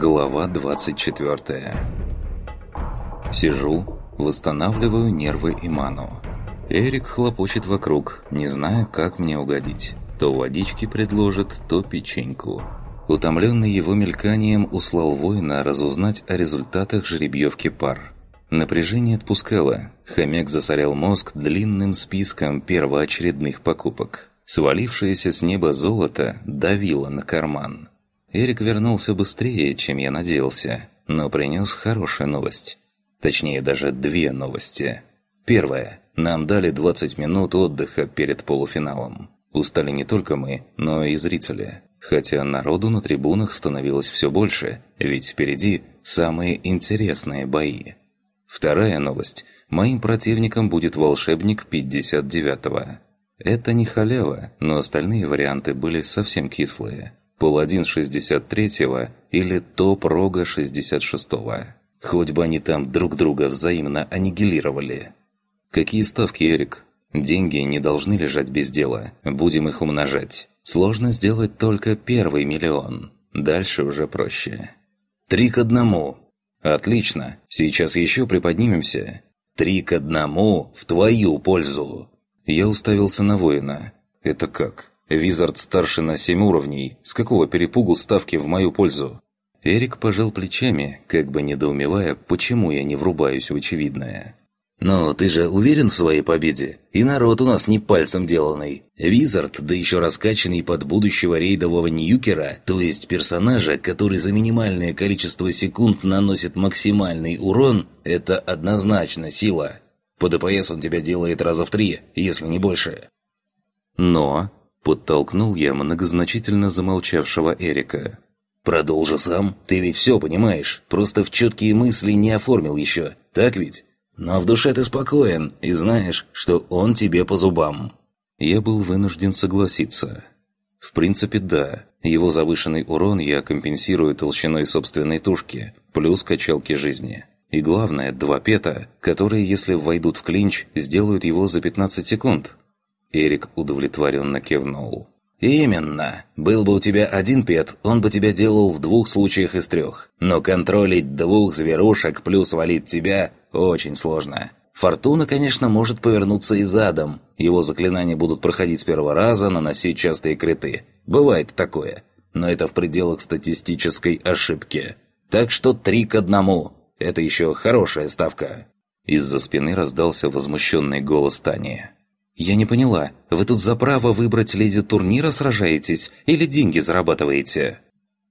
Глава 24 Сижу, восстанавливаю нервы и ману. Эрик хлопочет вокруг, не зная, как мне угодить. То водички предложит, то печеньку. Утомленный его мельканием услал воина разузнать о результатах жеребьевки пар. Напряжение отпускало. Хомяк засорял мозг длинным списком первоочередных покупок. Свалившееся с неба золото давило на карман. Эрик вернулся быстрее, чем я надеялся, но принес хорошую новость. Точнее, даже две новости. Первая. Нам дали 20 минут отдыха перед полуфиналом. Устали не только мы, но и зрители. Хотя народу на трибунах становилось все больше, ведь впереди самые интересные бои. Вторая новость. Моим противником будет волшебник 59-го. Это не халява, но остальные варианты были совсем кислые паладин 63-го или топ-рога 66-го. Хоть бы они там друг друга взаимно аннигилировали. Какие ставки, Эрик? Деньги не должны лежать без дела. Будем их умножать. Сложно сделать только первый миллион. Дальше уже проще. Три к одному. Отлично. Сейчас еще приподнимемся. Три к одному в твою пользу. Я уставился на воина. Это как? Визард старше на семь уровней. С какого перепугу ставки в мою пользу? Эрик пожал плечами, как бы недоумевая, почему я не врубаюсь в очевидное. «Но ты же уверен в своей победе? И народ у нас не пальцем деланный. Визард, да еще раскачанный под будущего рейдового Ньюкера, то есть персонажа, который за минимальное количество секунд наносит максимальный урон, это однозначно сила. По ДПС он тебя делает раза в три, если не больше». «Но...» Подтолкнул я многозначительно замолчавшего Эрика. «Продолжи сам. Ты ведь все понимаешь. Просто в четкие мысли не оформил еще. Так ведь? Но в душе ты спокоен и знаешь, что он тебе по зубам». Я был вынужден согласиться. В принципе, да. Его завышенный урон я компенсирую толщиной собственной тушки, плюс качалки жизни. И главное, два пета, которые, если войдут в клинч, сделают его за 15 секунд. Эрик удовлетворенно кивнул. «Именно. Был бы у тебя один пет, он бы тебя делал в двух случаях из трех. Но контролить двух зверушек плюс валить тебя очень сложно. Фортуна, конечно, может повернуться и задом. Его заклинания будут проходить с первого раза, наносить частые криты. Бывает такое. Но это в пределах статистической ошибки. Так что три к одному. Это еще хорошая ставка». Из-за спины раздался возмущенный голос Тани. «Я не поняла, вы тут за право выбрать леди турнира сражаетесь или деньги зарабатываете?»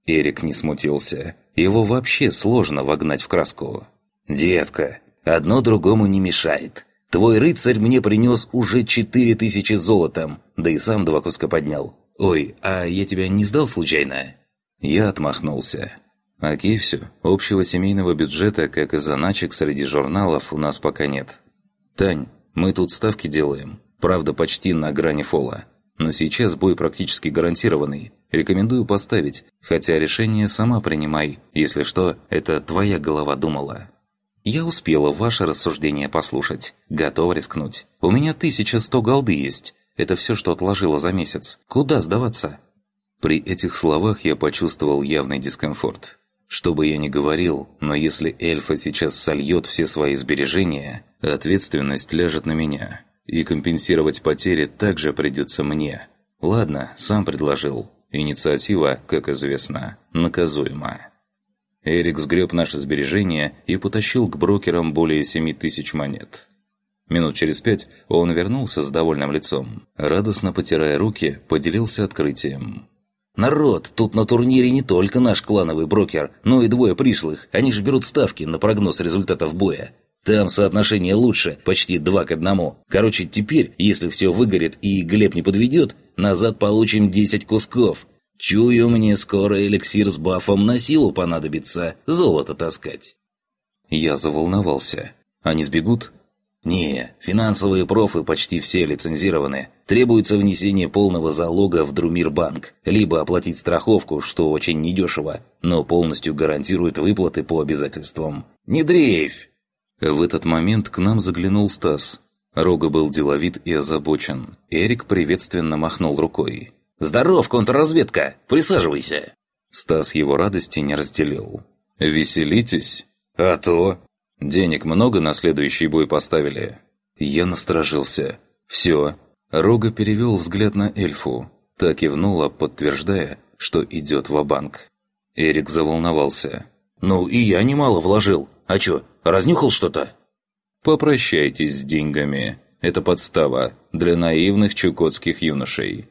Эрик не смутился. Его вообще сложно вогнать в краску. «Детка, одно другому не мешает. Твой рыцарь мне принес уже четыре тысячи золотом, да и сам два куска поднял. Ой, а я тебя не сдал случайно?» Я отмахнулся. «Окей, все. Общего семейного бюджета, как и заначек среди журналов, у нас пока нет. Тань, мы тут ставки делаем. Правда, почти на грани фола. Но сейчас бой практически гарантированный. Рекомендую поставить, хотя решение сама принимай. Если что, это твоя голова думала. Я успела ваше рассуждение послушать. Готова рискнуть. У меня 1100 голды есть. Это все, что отложила за месяц. Куда сдаваться? При этих словах я почувствовал явный дискомфорт. Что бы я ни говорил, но если эльфа сейчас сольет все свои сбережения, ответственность ляжет на меня. И компенсировать потери также придется мне. Ладно, сам предложил. Инициатива, как известно, наказуема. Эрик сгреб наши сбережения и потащил к брокерам более 7 тысяч монет. Минут через пять он вернулся с довольным лицом. Радостно потирая руки, поделился открытием. «Народ, тут на турнире не только наш клановый брокер, но и двое пришлых. Они же берут ставки на прогноз результатов боя. Там соотношение лучше, почти два к одному. Короче, теперь, если все выгорит и Глеб не подведет, назад получим 10 кусков. Чую, мне скоро эликсир с бафом на силу понадобится золото таскать. Я заволновался. Они сбегут? Не, финансовые профы почти все лицензированы. Требуется внесение полного залога в Друмирбанк, либо оплатить страховку, что очень недешево, но полностью гарантирует выплаты по обязательствам. Не дрейфь! В этот момент к нам заглянул Стас. Рога был деловит и озабочен. Эрик приветственно махнул рукой. «Здоров, контрразведка! Присаживайся!» Стас его радости не разделил. «Веселитесь? А то!» «Денег много на следующий бой поставили?» Я насторожился. «Все». Рога перевел взгляд на эльфу. Так кивнула, подтверждая, что идет в банк Эрик заволновался. «Ну и я немало вложил. А чё, разнюхал что-то?» «Попрощайтесь с деньгами. Это подстава для наивных чукотских юношей».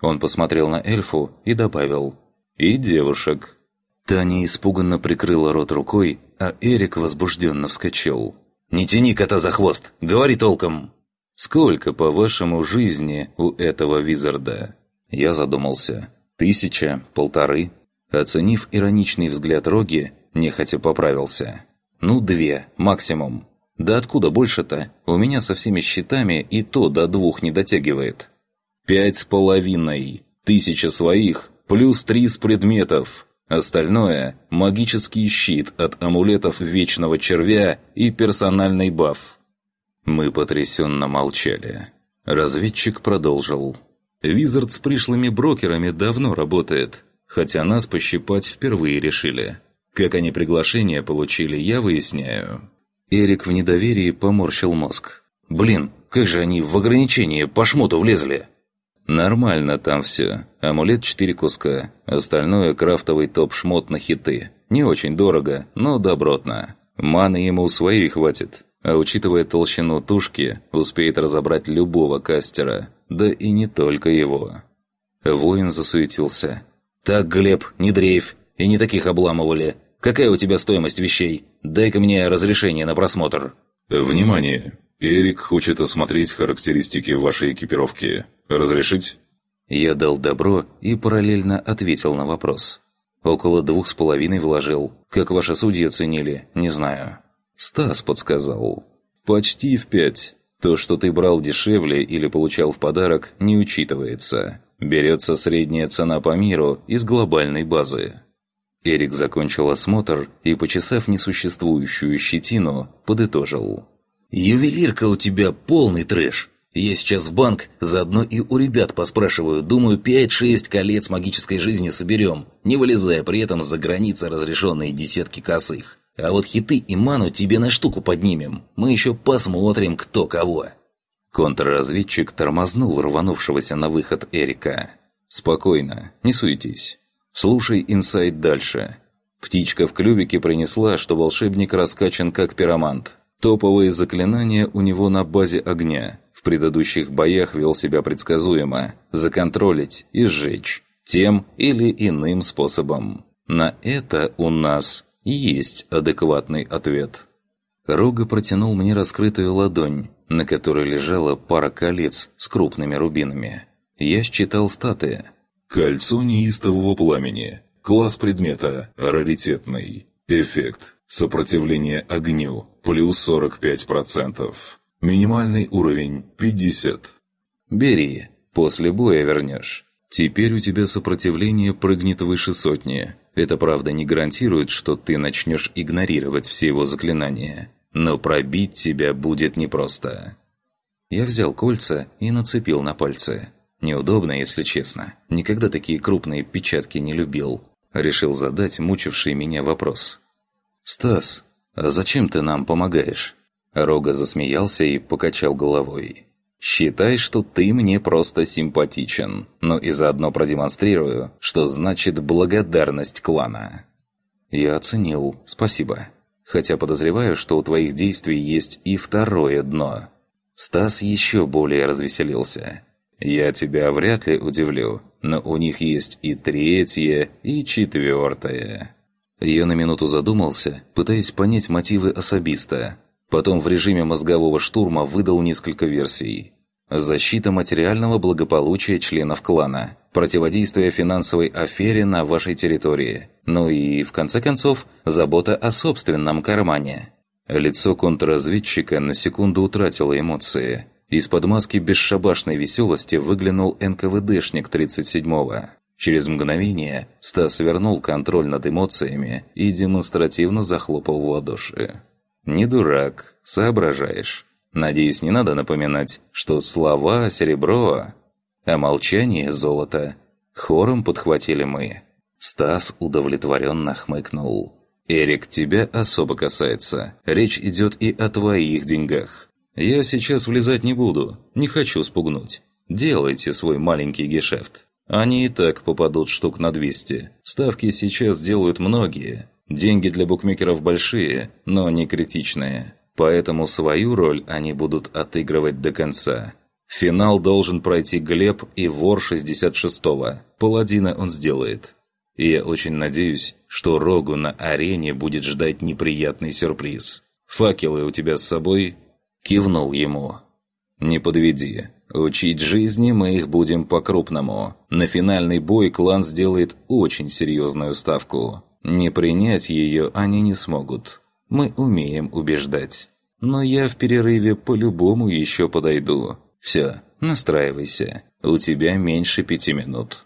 Он посмотрел на эльфу и добавил «И девушек». Таня испуганно прикрыла рот рукой, а Эрик возбужденно вскочил. «Не тяни кота за хвост! Говори толком!» «Сколько, по-вашему, жизни у этого визарда?» Я задумался. «Тысяча? Полторы?» Оценив ироничный взгляд Роги, нехотя поправился. «Ну, две, максимум. Да откуда больше-то? У меня со всеми счетами и то до двух не дотягивает». «Пять с половиной. Тысяча своих, плюс три с предметов. Остальное – магический щит от амулетов Вечного Червя и персональный баф». Мы потрясенно молчали. Разведчик продолжил. «Визард с пришлыми брокерами давно работает, хотя нас пощипать впервые решили. Как они приглашение получили, я выясняю». Эрик в недоверии поморщил мозг. «Блин, как же они в ограничение по шмоту влезли?» «Нормально там все. Амулет четыре куска. Остальное крафтовый топ-шмот на хиты. Не очень дорого, но добротно. Маны ему своей хватит. А учитывая толщину тушки, успеет разобрать любого кастера. Да и не только его». Воин засуетился. «Так, Глеб, не дрейф. И не таких обламывали. Какая у тебя стоимость вещей? Дай-ка мне разрешение на просмотр». «Внимание! Эрик хочет осмотреть характеристики вашей экипировки. Разрешить?» Я дал добро и параллельно ответил на вопрос. Около двух с половиной вложил. Как ваши судьи оценили, не знаю. Стас подсказал. Почти в пять. То, что ты брал дешевле или получал в подарок, не учитывается. Берется средняя цена по миру из глобальной базы. Эрик закончил осмотр и, почесав несуществующую щетину, подытожил. «Ювелирка у тебя полный трэш. Я сейчас в банк, заодно и у ребят поспрашиваю. Думаю, 5-6 колец магической жизни соберем, не вылезая при этом за границы разрешенные десятки косых. А вот хиты и ману тебе на штуку поднимем. Мы еще посмотрим, кто кого». Контрразведчик тормознул рванувшегося на выход Эрика. «Спокойно, не суетись. Слушай инсайт дальше. Птичка в клювике принесла, что волшебник раскачан как пиромант. Топовые заклинания у него на базе огня. В предыдущих боях вел себя предсказуемо. Законтролить и сжечь. Тем или иным способом. На это у нас есть адекватный ответ. Рога протянул мне раскрытую ладонь, на которой лежала пара колец с крупными рубинами. Я считал статы. «Кольцо неистового пламени. Класс предмета. Раритетный. Эффект. Сопротивление огню плюс 45%. Минимальный уровень 50. Бери, после боя вернешь. Теперь у тебя сопротивление прыгнет выше сотни. Это, правда, не гарантирует, что ты начнешь игнорировать все его заклинания. Но пробить тебя будет непросто. Я взял кольца и нацепил на пальцы. Неудобно, если честно. Никогда такие крупные печатки не любил. Решил задать мучивший меня вопрос. «Стас, а зачем ты нам помогаешь?» Рога засмеялся и покачал головой. «Считай, что ты мне просто симпатичен, но и заодно продемонстрирую, что значит благодарность клана». «Я оценил, спасибо. Хотя подозреваю, что у твоих действий есть и второе дно». Стас еще более развеселился. «Я тебя вряд ли удивлю, но у них есть и третье, и четвертое». Я на минуту задумался, пытаясь понять мотивы особиста. Потом в режиме мозгового штурма выдал несколько версий. Защита материального благополучия членов клана. Противодействие финансовой афере на вашей территории. Ну и, в конце концов, забота о собственном кармане. Лицо контрразведчика на секунду утратило эмоции. Из-под маски бесшабашной веселости выглянул НКВДшник 37-го. Через мгновение Стас вернул контроль над эмоциями и демонстративно захлопал в ладоши. «Не дурак, соображаешь. Надеюсь, не надо напоминать, что слова – серебро, а молчание – золото». Хором подхватили мы. Стас удовлетворенно хмыкнул. «Эрик, тебя особо касается. Речь идет и о твоих деньгах. Я сейчас влезать не буду, не хочу спугнуть. Делайте свой маленький гешефт. Они и так попадут штук на 200. Ставки сейчас делают многие. Деньги для букмекеров большие, но не критичные. Поэтому свою роль они будут отыгрывать до конца. Финал должен пройти Глеб и вор 66-го. Паладина он сделает. И я очень надеюсь, что Рогу на арене будет ждать неприятный сюрприз. «Факелы у тебя с собой?» Кивнул ему. «Не подведи. Учить жизни мы их будем по-крупному. На финальный бой клан сделает очень серьезную ставку. Не принять ее они не смогут. Мы умеем убеждать. Но я в перерыве по-любому еще подойду. Все, настраивайся. У тебя меньше пяти минут».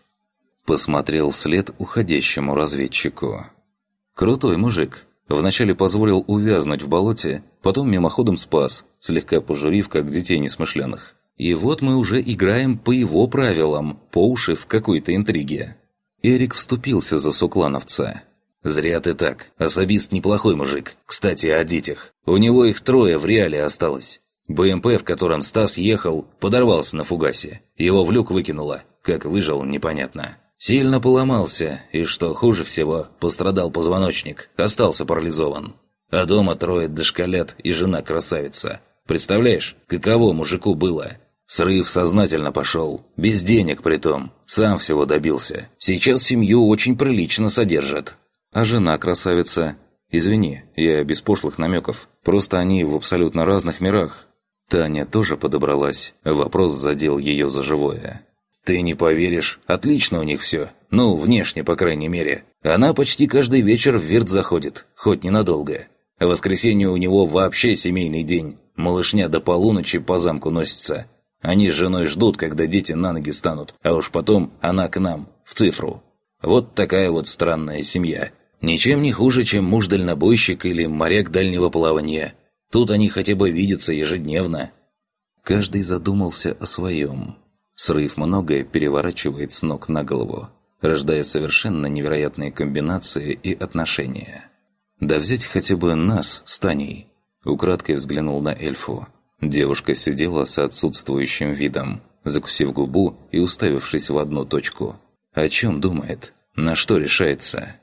Посмотрел вслед уходящему разведчику. «Крутой мужик. Вначале позволил увязнуть в болоте, потом мимоходом спас, слегка пожурив, как детей несмышленых. И вот мы уже играем по его правилам, по уши в какой-то интриге». Эрик вступился за суклановца. «Зря ты так. Особист неплохой мужик. Кстати, о детях. У него их трое в реале осталось. БМП, в котором Стас ехал, подорвался на фугасе. Его в люк выкинуло. Как выжил, непонятно. Сильно поломался, и что хуже всего, пострадал позвоночник, остался парализован. А дома трое дошколят и жена красавица. Представляешь, каково мужику было? Срыв сознательно пошел, без денег притом, сам всего добился. Сейчас семью очень прилично содержат. А жена красавица... Извини, я без пошлых намеков. Просто они в абсолютно разных мирах. Таня тоже подобралась. Вопрос задел ее за живое. «Ты не поверишь, отлично у них все. Ну, внешне, по крайней мере. Она почти каждый вечер в вирт заходит, хоть ненадолго. В воскресенье у него вообще семейный день. Малышня до полуночи по замку носится. Они с женой ждут, когда дети на ноги станут, а уж потом она к нам, в цифру. Вот такая вот странная семья. Ничем не хуже, чем муж-дальнобойщик или моряк дальнего плавания. Тут они хотя бы видятся ежедневно. Каждый задумался о своем. Срыв многое переворачивает с ног на голову, рождая совершенно невероятные комбинации и отношения. Да взять хотя бы нас с Таней. Украдкой взглянул на эльфу. Девушка сидела с отсутствующим видом, закусив губу и уставившись в одну точку. О чем думает? На что решается?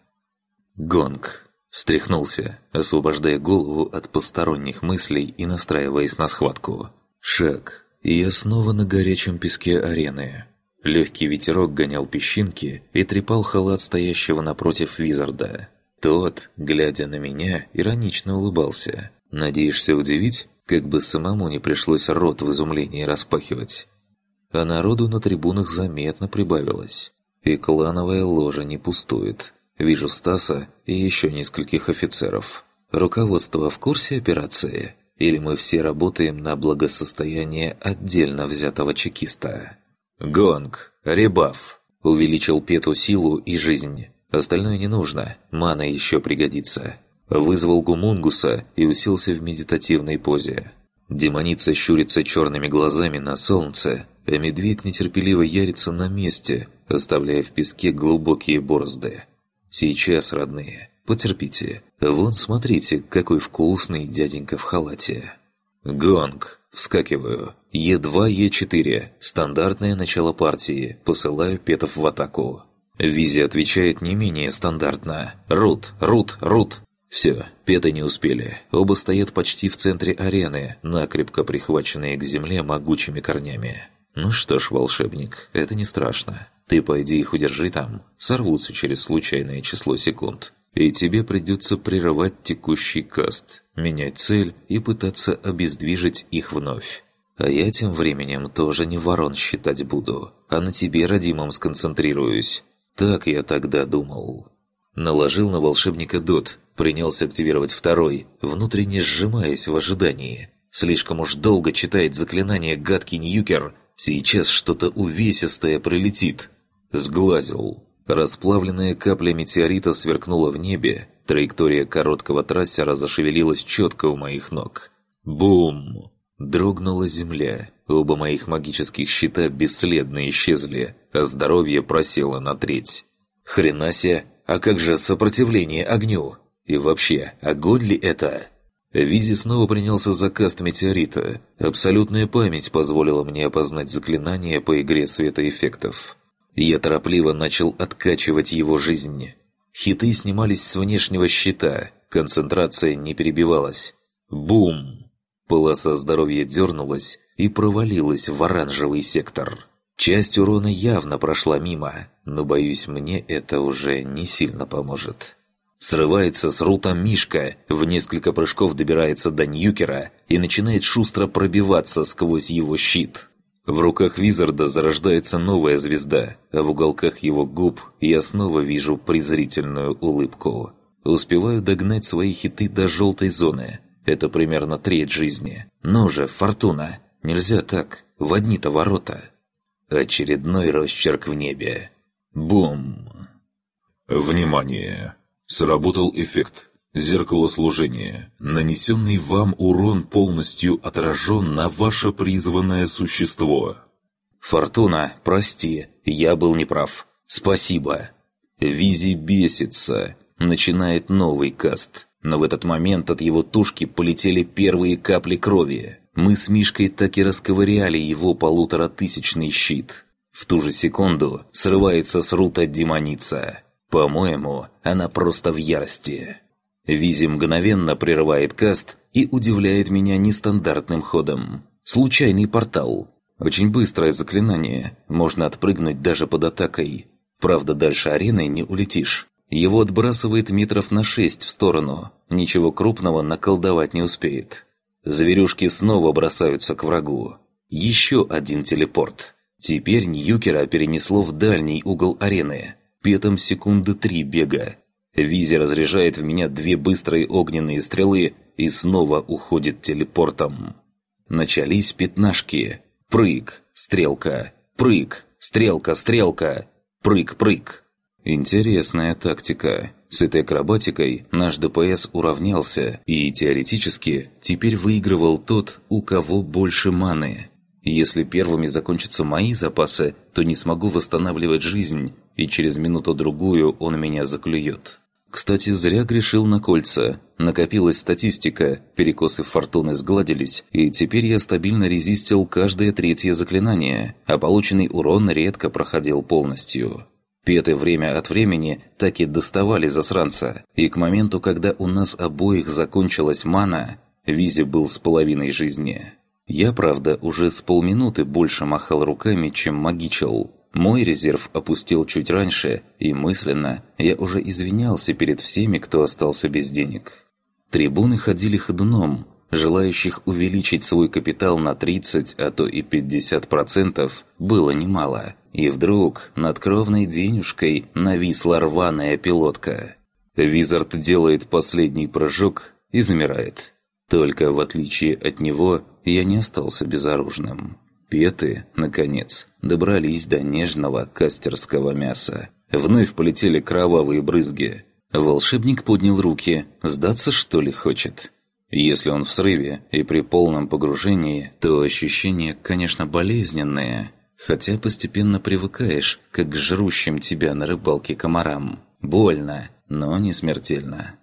Гонг. Встряхнулся, освобождая голову от посторонних мыслей и настраиваясь на схватку. Шаг, и я снова на горячем песке арены. Легкий ветерок гонял песчинки и трепал халат стоящего напротив Визарда. Тот, глядя на меня, иронично улыбался. «Надеешься удивить?» Как бы самому не пришлось рот в изумлении распахивать. А народу на трибунах заметно прибавилось. И клановая ложа не пустует. Вижу Стаса и еще нескольких офицеров. Руководство в курсе операции? Или мы все работаем на благосостояние отдельно взятого чекиста? Гонг, ребаф. Увеличил Пету силу и жизнь. Остальное не нужно, мана еще пригодится. Вызвал гумунгуса и уселся в медитативной позе. Демоница щурится черными глазами на солнце, а медведь нетерпеливо ярится на месте, оставляя в песке глубокие борозды. «Сейчас, родные, Потерпите. Вон, смотрите, какой вкусный дяденька в халате. Гонг. Вскакиваю. Е2, Е4. Стандартное начало партии. Посылаю Петов в атаку. Визи отвечает не менее стандартно. Рут, рут, рут. Все, Петы не успели. Оба стоят почти в центре арены, накрепко прихваченные к земле могучими корнями. Ну что ж, волшебник, это не страшно. Ты пойди их удержи там. Сорвутся через случайное число секунд и тебе придется прерывать текущий каст, менять цель и пытаться обездвижить их вновь. А я тем временем тоже не ворон считать буду, а на тебе, родимом, сконцентрируюсь. Так я тогда думал. Наложил на волшебника дот, принялся активировать второй, внутренне сжимаясь в ожидании. Слишком уж долго читает заклинание гадкий Ньюкер, сейчас что-то увесистое прилетит. Сглазил. Расплавленная капля метеорита сверкнула в небе, траектория короткого трассера зашевелилась четко у моих ног. Бум! Дрогнула земля, оба моих магических щита бесследно исчезли, а здоровье просело на треть. Хрена себе, а как же сопротивление огню? И вообще, огонь ли это? Визи снова принялся за каст метеорита. Абсолютная память позволила мне опознать заклинание по игре светоэффектов. Я торопливо начал откачивать его жизнь. Хиты снимались с внешнего щита, концентрация не перебивалась. Бум! Полоса здоровья дернулась и провалилась в оранжевый сектор. Часть урона явно прошла мимо, но, боюсь, мне это уже не сильно поможет. Срывается с рута Мишка, в несколько прыжков добирается до Ньюкера и начинает шустро пробиваться сквозь его щит. В руках Визарда зарождается новая звезда, а в уголках его губ я снова вижу презрительную улыбку. Успеваю догнать свои хиты до желтой зоны. Это примерно треть жизни. Ну же, Фортуна, нельзя так, в одни-то ворота. Очередной росчерк в небе. Бум! Внимание! Сработал эффект. Зеркало служения. Нанесенный вам урон полностью отражен на ваше призванное существо. «Фортуна, прости, я был неправ. Спасибо». Визи бесится. Начинает новый каст. Но в этот момент от его тушки полетели первые капли крови. Мы с Мишкой так и расковыряли его полуторатысячный щит. В ту же секунду срывается с рута демоница. По-моему, она просто в ярости. Визи мгновенно прерывает каст и удивляет меня нестандартным ходом. Случайный портал. Очень быстрое заклинание, можно отпрыгнуть даже под атакой. Правда, дальше арены не улетишь. Его отбрасывает метров на шесть в сторону. Ничего крупного наколдовать не успеет. Зверюшки снова бросаются к врагу. Еще один телепорт. Теперь Ньюкера перенесло в дальний угол арены. Петом секунды три бега. Визи разряжает в меня две быстрые огненные стрелы и снова уходит телепортом. Начались пятнашки. Прыг, стрелка, прыг, стрелка, стрелка, прыг-прыг. Интересная тактика. С этой акробатикой наш ДПС уравнялся, и теоретически теперь выигрывал тот, у кого больше маны. Если первыми закончатся мои запасы, то не смогу восстанавливать жизнь, и через минуту-другую он меня заклюет. Кстати, зря грешил на кольца. Накопилась статистика, перекосы фортуны сгладились, и теперь я стабильно резистил каждое третье заклинание, а полученный урон редко проходил полностью. Петы время от времени так и доставали засранца, и к моменту, когда у нас обоих закончилась мана, Визи был с половиной жизни. Я, правда, уже с полминуты больше махал руками, чем магичил, мой резерв опустил чуть раньше, и мысленно я уже извинялся перед всеми, кто остался без денег. Трибуны ходили ходуном, желающих увеличить свой капитал на 30, а то и 50% было немало. И вдруг над кровной денежкой нависла рваная пилотка. Визард делает последний прыжок и замирает. Только в отличие от него я не остался безоружным. Петы, наконец, добрались до нежного кастерского мяса. Вновь полетели кровавые брызги. Волшебник поднял руки. Сдаться, что ли, хочет? Если он в срыве и при полном погружении, то ощущения, конечно, болезненные. Хотя постепенно привыкаешь, как к жрущим тебя на рыбалке комарам. Больно, но не смертельно.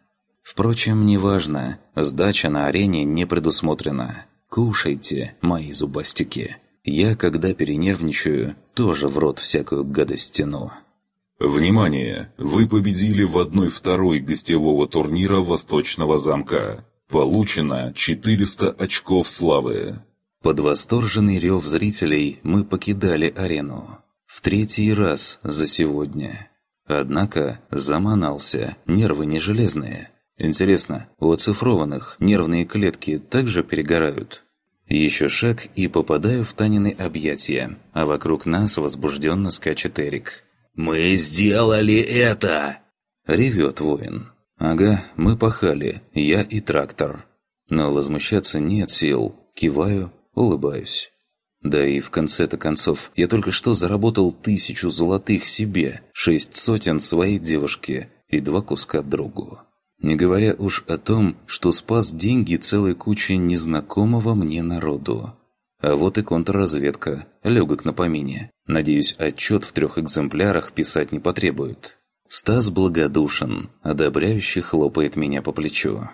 Впрочем, неважно, сдача на арене не предусмотрена. Кушайте, мои зубастики. Я, когда перенервничаю, тоже в рот всякую гадость тяну. Внимание! Вы победили в одной второй гостевого турнира Восточного замка. Получено 400 очков славы. Под восторженный рев зрителей мы покидали арену. В третий раз за сегодня. Однако заманался, нервы не железные. Интересно, у оцифрованных нервные клетки также перегорают? Еще шаг и попадаю в Танины объятия, а вокруг нас возбужденно скачет Эрик. «Мы сделали это!» Ревет воин. «Ага, мы пахали, я и трактор». Но возмущаться нет сил. Киваю, улыбаюсь. Да и в конце-то концов, я только что заработал тысячу золотых себе, шесть сотен своей девушке и два куска другу. Не говоря уж о том, что спас деньги целой кучи незнакомого мне народу. А вот и контрразведка, легок на помине. Надеюсь, отчет в трех экземплярах писать не потребует. Стас благодушен, одобряюще хлопает меня по плечу.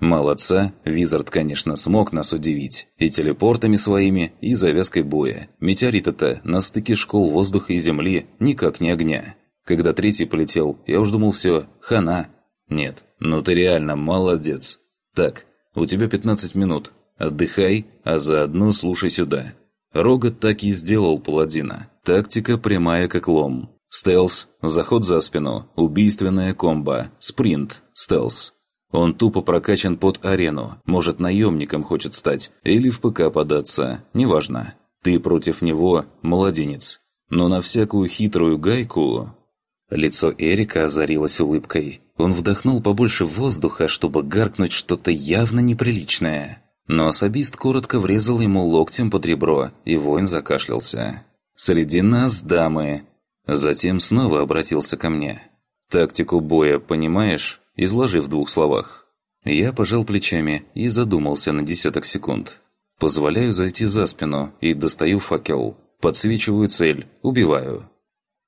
Молодца, Визард, конечно, смог нас удивить. И телепортами своими, и завязкой боя. Метеорита-то на стыке школ воздуха и земли никак не огня. Когда третий полетел, я уж думал все, хана. Нет, ну ты реально молодец. Так, у тебя 15 минут. Отдыхай, а заодно слушай сюда. Рогат так и сделал паладина. Тактика прямая как лом. Стелс, заход за спину, убийственная комбо, спринт, стелс. Он тупо прокачан под арену, может наемником хочет стать, или в ПК податься, неважно. Ты против него – младенец. Но на всякую хитрую гайку... Лицо Эрика озарилось улыбкой. Он вдохнул побольше воздуха, чтобы гаркнуть что-то явно неприличное. Но особист коротко врезал ему локтем под ребро, и воин закашлялся. «Среди нас дамы, Затем снова обратился ко мне. «Тактику боя понимаешь?» Изложи в двух словах. Я пожал плечами и задумался на десяток секунд. Позволяю зайти за спину и достаю факел. Подсвечиваю цель, убиваю.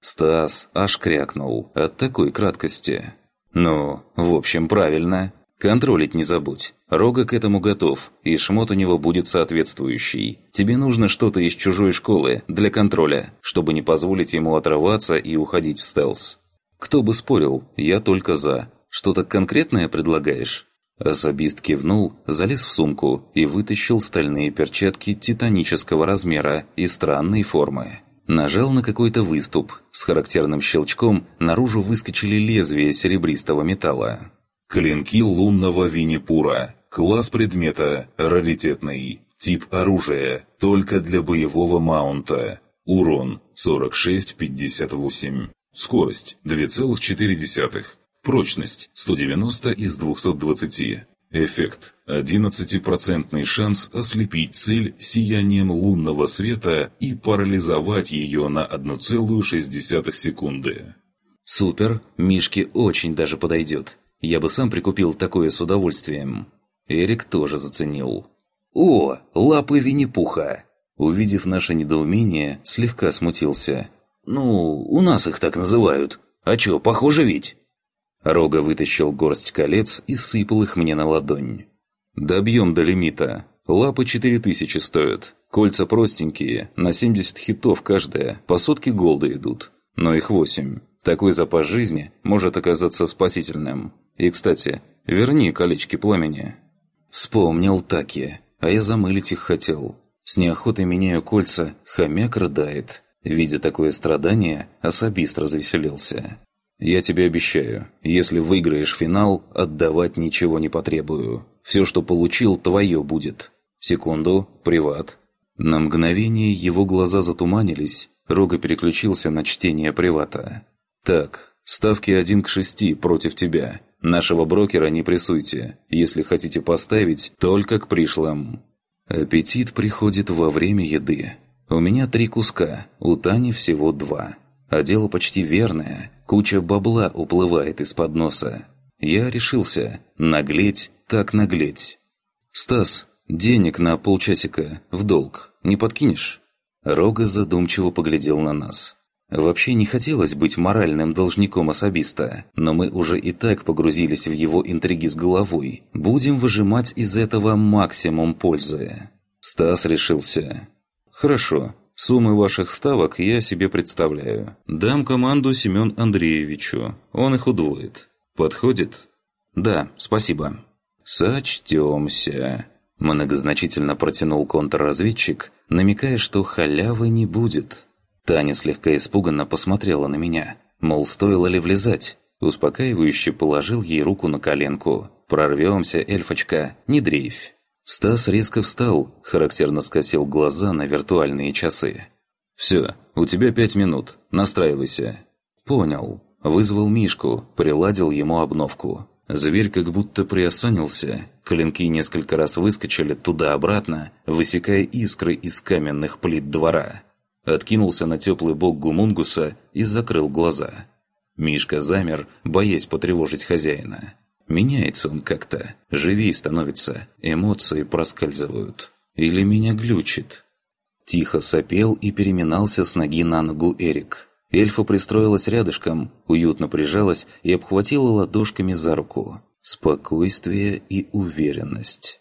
Стас аж крякнул от такой краткости. «Ну, в общем, правильно. Контролить не забудь. Рога к этому готов, и шмот у него будет соответствующий. Тебе нужно что-то из чужой школы для контроля, чтобы не позволить ему отрываться и уходить в стелс. Кто бы спорил, я только за. Что-то конкретное предлагаешь?» Особист кивнул, залез в сумку и вытащил стальные перчатки титанического размера и странной формы. Нажал на какой-то выступ. С характерным щелчком наружу выскочили лезвия серебристого металла. Клинки лунного Виннипура. Класс предмета – раритетный. Тип оружия – только для боевого маунта. Урон – 46-58. Скорость – 2,4. Прочность – 190 из 220. Эффект – 11% шанс ослепить цель сиянием лунного света и парализовать ее на 1,6 секунды. Супер, Мишке очень даже подойдет. Я бы сам прикупил такое с удовольствием. Эрик тоже заценил. «О, лапы Винни-Пуха!» Увидев наше недоумение, слегка смутился. «Ну, у нас их так называют. А чё, похоже ведь?» Рога вытащил горсть колец и сыпал их мне на ладонь. «Добьем до лимита. Лапы четыре тысячи стоят. Кольца простенькие, на 70 хитов каждая, по сотке голда идут. Но их восемь. Такой запас жизни может оказаться спасительным. И, кстати, верни колечки пламени». Вспомнил Таки, а я замылить их хотел. С неохотой меняю кольца, хомяк рыдает. Видя такое страдание, особист развеселился. «Я тебе обещаю, если выиграешь финал, отдавать ничего не потребую. Все, что получил, твое будет. Секунду, приват». На мгновение его глаза затуманились, Рога переключился на чтение привата. «Так, ставки один к шести против тебя. Нашего брокера не прессуйте. Если хотите поставить, только к пришлым. Аппетит приходит во время еды. У меня три куска, у Тани всего два. А дело почти верное. Куча бабла уплывает из-под носа. Я решился. Наглеть так наглеть. «Стас, денег на полчасика, в долг. Не подкинешь?» Рога задумчиво поглядел на нас. Вообще не хотелось быть моральным должником особиста, но мы уже и так погрузились в его интриги с головой. Будем выжимать из этого максимум пользы. Стас решился. «Хорошо, суммы ваших ставок я себе представляю. Дам команду Семен Андреевичу, он их удвоит. Подходит?» «Да, спасибо». «Сочтемся», – многозначительно протянул контрразведчик, намекая, что халявы не будет. Таня слегка испуганно посмотрела на меня, мол, стоило ли влезать. Успокаивающе положил ей руку на коленку. «Прорвемся, эльфочка, не дрейфь». Стас резко встал, характерно скосил глаза на виртуальные часы. «Все, у тебя пять минут, настраивайся». «Понял». Вызвал Мишку, приладил ему обновку. Зверь как будто приосанился, клинки несколько раз выскочили туда-обратно, высекая искры из каменных плит двора. Откинулся на теплый бок гумунгуса и закрыл глаза. Мишка замер, боясь потревожить хозяина. Меняется он как-то, живей становится, эмоции проскальзывают. Или меня глючит. Тихо сопел и переминался с ноги на ногу Эрик. Эльфа пристроилась рядышком, уютно прижалась и обхватила ладошками за руку. Спокойствие и уверенность.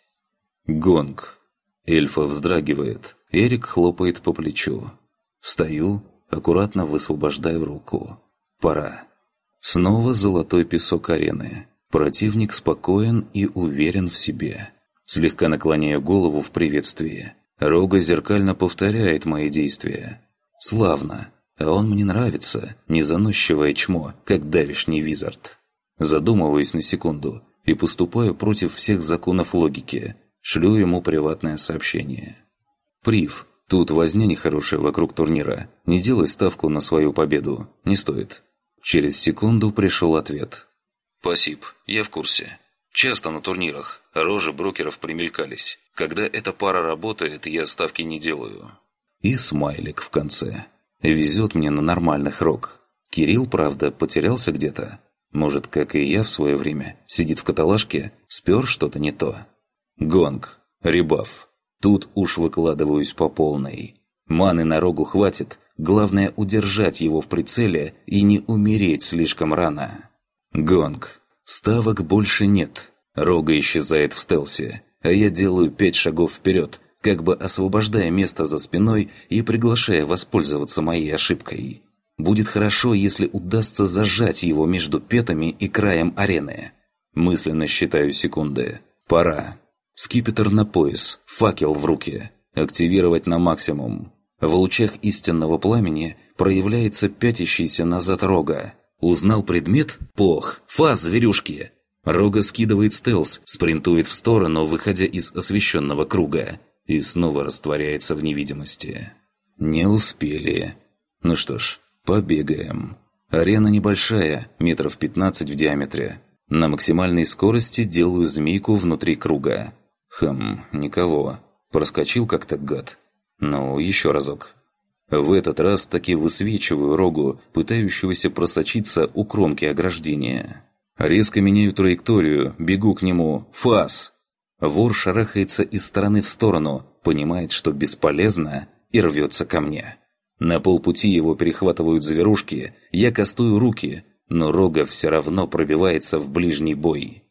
Гонг. Эльфа вздрагивает. Эрик хлопает по плечу. Встаю, аккуратно высвобождаю руку. Пора. Снова золотой песок арены. Противник спокоен и уверен в себе. Слегка наклоняю голову в приветствии. Рога зеркально повторяет мои действия. Славно. А он мне нравится, не заносчивое чмо, как давишний визард. Задумываюсь на секунду и поступаю против всех законов логики. Шлю ему приватное сообщение. «Прив, тут возня нехорошая вокруг турнира. Не делай ставку на свою победу. Не стоит». Через секунду пришел ответ. «Спасибо, я в курсе. Часто на турнирах рожи брокеров примелькались. Когда эта пара работает, я ставки не делаю». И смайлик в конце. Везет мне на нормальных рок. Кирилл, правда, потерялся где-то. Может, как и я в свое время, сидит в каталажке, спер что-то не то. Гонг. Ребаф. Тут уж выкладываюсь по полной. Маны на рогу хватит, главное удержать его в прицеле и не умереть слишком рано. Гонг. Ставок больше нет. Рога исчезает в стелсе, а я делаю пять шагов вперед, как бы освобождая место за спиной и приглашая воспользоваться моей ошибкой. Будет хорошо, если удастся зажать его между петами и краем арены. Мысленно считаю секунды. Пора. Скипетр на пояс, факел в руки. Активировать на максимум. В лучах истинного пламени проявляется пятящийся назад рога. Узнал предмет? Пох! Фаз, зверюшки! Рога скидывает стелс, спринтует в сторону, выходя из освещенного круга и снова растворяется в невидимости. Не успели. Ну что ж, побегаем. Арена небольшая, метров 15 в диаметре. На максимальной скорости делаю змейку внутри круга. Хм, никого. Проскочил как-то гад. Ну, еще разок. В этот раз таки высвечиваю рогу, пытающегося просочиться у кромки ограждения. Резко меняю траекторию, бегу к нему. Фас! Вор шарахается из стороны в сторону, понимает, что бесполезно, и рвется ко мне. На полпути его перехватывают зверушки, я кастую руки, но Рога все равно пробивается в ближний бой.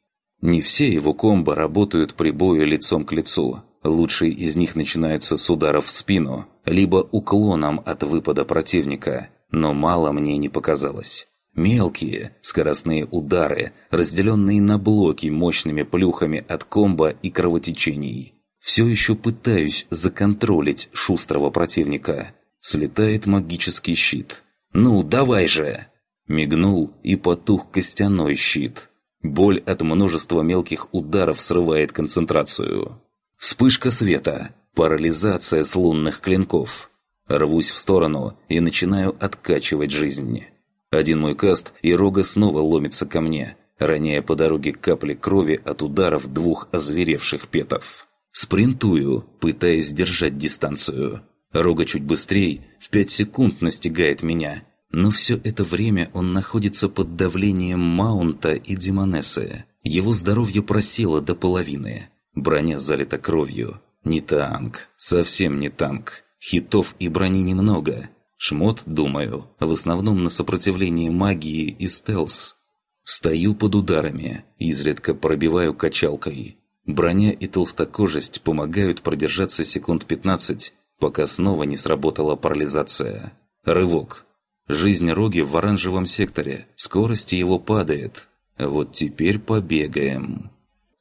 Не все его комбо работают при бою лицом к лицу. Лучшие из них начинаются с ударов в спину, либо уклоном от выпада противника, но мало мне не показалось. Мелкие, скоростные удары, разделенные на блоки мощными плюхами от комбо и кровотечений. Все еще пытаюсь законтролить шустрого противника. Слетает магический щит. «Ну, давай же!» Мигнул и потух костяной щит. Боль от множества мелких ударов срывает концентрацию. Вспышка света. Парализация с лунных клинков. Рвусь в сторону и начинаю откачивать жизнь. Один мой каст, и Рога снова ломится ко мне, роняя по дороге капли крови от ударов двух озверевших петов. Спринтую, пытаясь держать дистанцию. Рога чуть быстрее, в пять секунд настигает меня. Но все это время он находится под давлением Маунта и Демонессы. Его здоровье просело до половины. Броня залита кровью. Не танк. Совсем не танк. Хитов и брони немного. Шмот, думаю, в основном на сопротивление магии и стелс. Стою под ударами, изредка пробиваю качалкой. Броня и толстокожесть помогают продержаться секунд 15, пока снова не сработала парализация. Рывок. Жизнь Роги в оранжевом секторе. Скорость его падает. Вот теперь побегаем.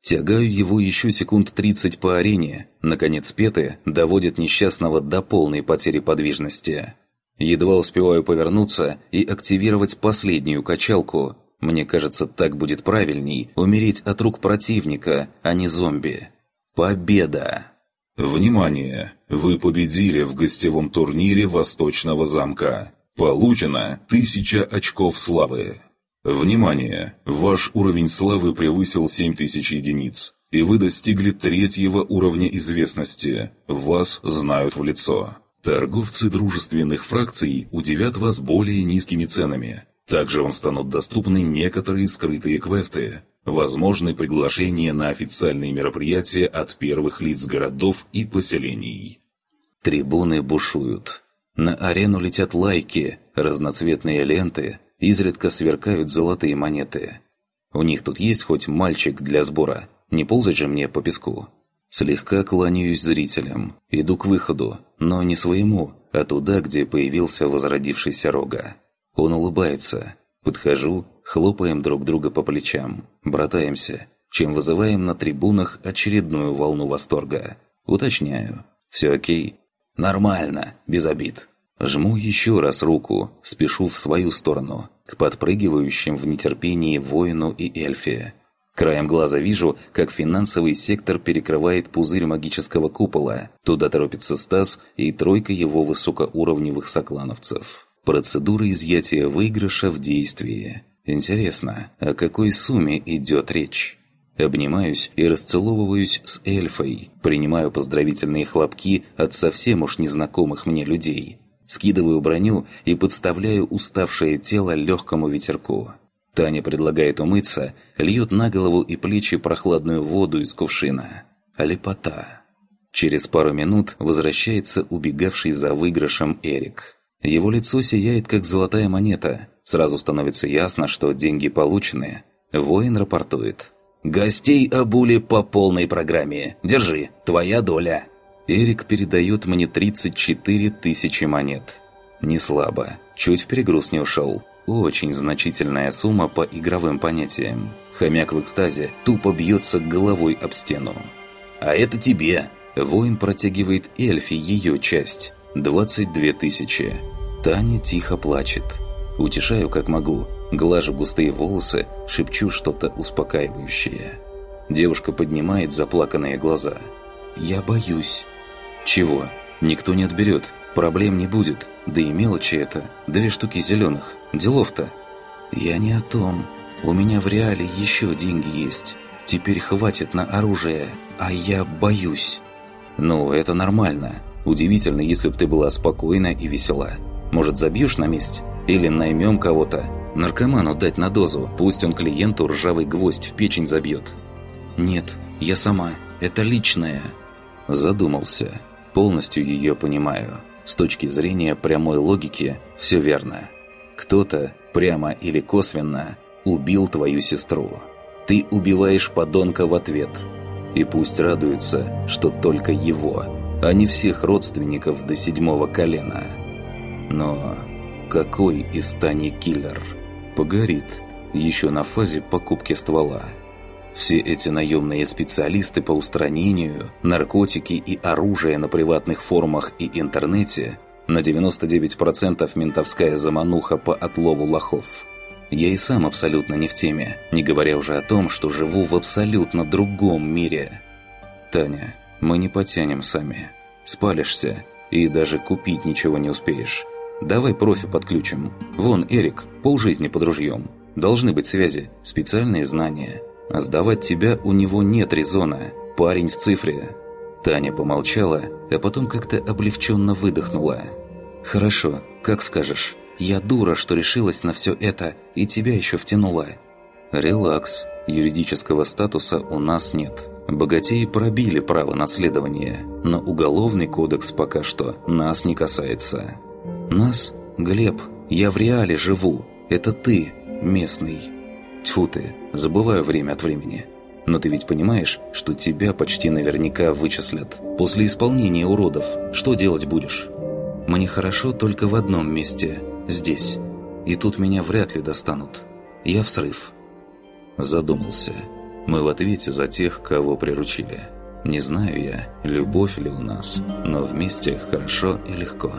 Тягаю его еще секунд 30 по арене. Наконец Петы доводят несчастного до полной потери подвижности. Едва успеваю повернуться и активировать последнюю качалку. Мне кажется, так будет правильней умереть от рук противника, а не зомби. Победа! Внимание! Вы победили в гостевом турнире Восточного замка. Получено 1000 очков славы. Внимание! Ваш уровень славы превысил 7000 единиц, и вы достигли третьего уровня известности. Вас знают в лицо. Торговцы дружественных фракций удивят вас более низкими ценами. Также вам станут доступны некоторые скрытые квесты, возможны приглашения на официальные мероприятия от первых лиц городов и поселений. Трибуны бушуют. На арену летят лайки, разноцветные ленты, изредка сверкают золотые монеты. У них тут есть хоть мальчик для сбора, не ползать же мне по песку. Слегка кланяюсь зрителям, иду к выходу, но не своему, а туда, где появился возродившийся рога. Он улыбается. Подхожу, хлопаем друг друга по плечам, братаемся, чем вызываем на трибунах очередную волну восторга. Уточняю. Все окей? Нормально, без обид. Жму еще раз руку, спешу в свою сторону, к подпрыгивающим в нетерпении воину и эльфе. Краем глаза вижу, как финансовый сектор перекрывает пузырь магического купола. Туда торопится Стас и тройка его высокоуровневых соклановцев. Процедура изъятия выигрыша в действии. Интересно, о какой сумме идет речь? Обнимаюсь и расцеловываюсь с эльфой, принимаю поздравительные хлопки от совсем уж незнакомых мне людей. Скидываю броню и подставляю уставшее тело легкому ветерку. Таня предлагает умыться, льет на голову и плечи прохладную воду из кувшина. Лепота. Через пару минут возвращается убегавший за выигрышем Эрик. Его лицо сияет, как золотая монета. Сразу становится ясно, что деньги получены. Воин рапортует. «Гостей обули по полной программе. Держи, твоя доля». Эрик передает мне 34 тысячи монет. Не слабо. Чуть в перегруз не ушел. Очень значительная сумма по игровым понятиям. Хомяк в экстазе тупо бьется головой об стену. «А это тебе!» Воин протягивает эльфи ее часть. 22 тысячи. Таня тихо плачет. Утешаю как могу. Глажу густые волосы, шепчу что-то успокаивающее. Девушка поднимает заплаканные глаза. «Я боюсь». «Чего? Никто не отберет. Проблем не будет. Да и мелочи это. Две штуки зеленых. Делов-то. Я не о том. У меня в реале еще деньги есть. Теперь хватит на оружие. А я боюсь. Ну, это нормально. Удивительно, если бы ты была спокойна и весела. Может, забьешь на месте? Или наймем кого-то? Наркоману дать на дозу. Пусть он клиенту ржавый гвоздь в печень забьет. Нет, я сама. Это личное. Задумался. Полностью ее понимаю. С точки зрения прямой логики, все верно. Кто-то, прямо или косвенно, убил твою сестру. Ты убиваешь подонка в ответ. И пусть радуется, что только его, а не всех родственников до седьмого колена. Но какой из Тани киллер? Погорит, еще на фазе покупки ствола. Все эти наемные специалисты по устранению, наркотики и оружие на приватных форумах и интернете на 99% ментовская замануха по отлову лохов. Я и сам абсолютно не в теме, не говоря уже о том, что живу в абсолютно другом мире. Таня, мы не потянем сами. Спалишься и даже купить ничего не успеешь. Давай профи подключим. Вон Эрик, полжизни под ружьем. Должны быть связи, специальные знания – а сдавать тебя у него нет резона. Парень в цифре. Таня помолчала, а потом как-то облегченно выдохнула. «Хорошо, как скажешь. Я дура, что решилась на все это, и тебя еще втянула». «Релакс. Юридического статуса у нас нет. Богатеи пробили право наследования, но уголовный кодекс пока что нас не касается». «Нас? Глеб, я в реале живу. Это ты, местный». Тьфу ты, забываю время от времени. Но ты ведь понимаешь, что тебя почти наверняка вычислят. После исполнения уродов что делать будешь? Мне хорошо только в одном месте. Здесь. И тут меня вряд ли достанут. Я в срыв. Задумался. Мы в ответе за тех, кого приручили. Не знаю я, любовь ли у нас, но вместе хорошо и легко.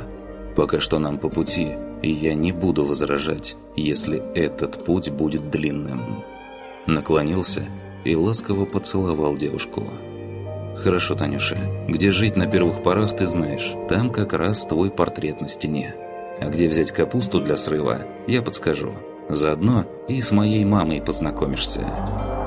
Пока что нам по пути – и я не буду возражать, если этот путь будет длинным. Наклонился и ласково поцеловал девушку. «Хорошо, Танюша, где жить на первых порах ты знаешь, там как раз твой портрет на стене. А где взять капусту для срыва, я подскажу. Заодно и с моей мамой познакомишься».